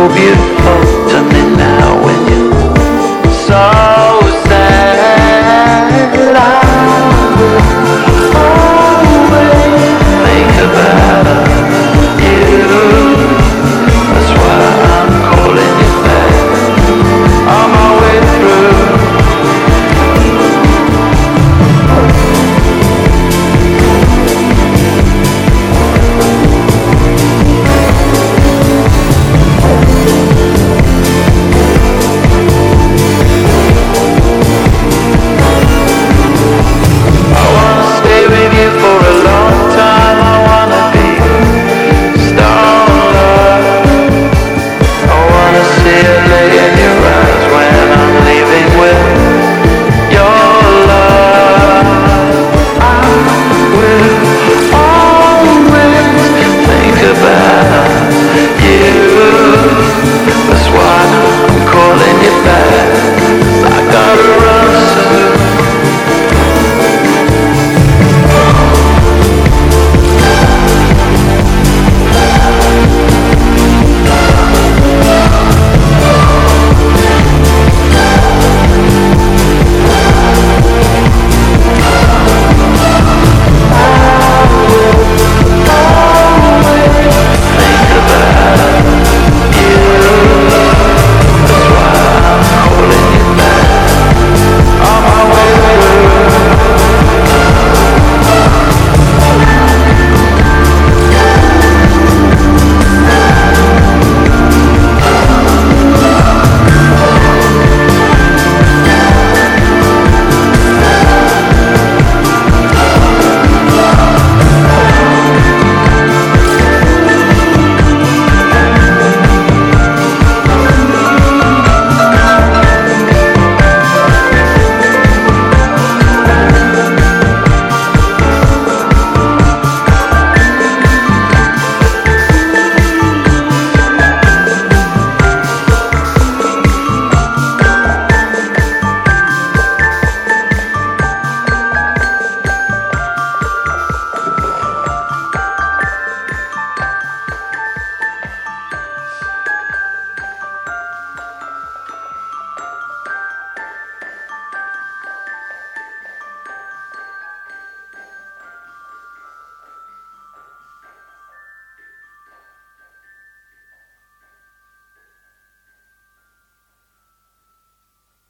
so beautiful.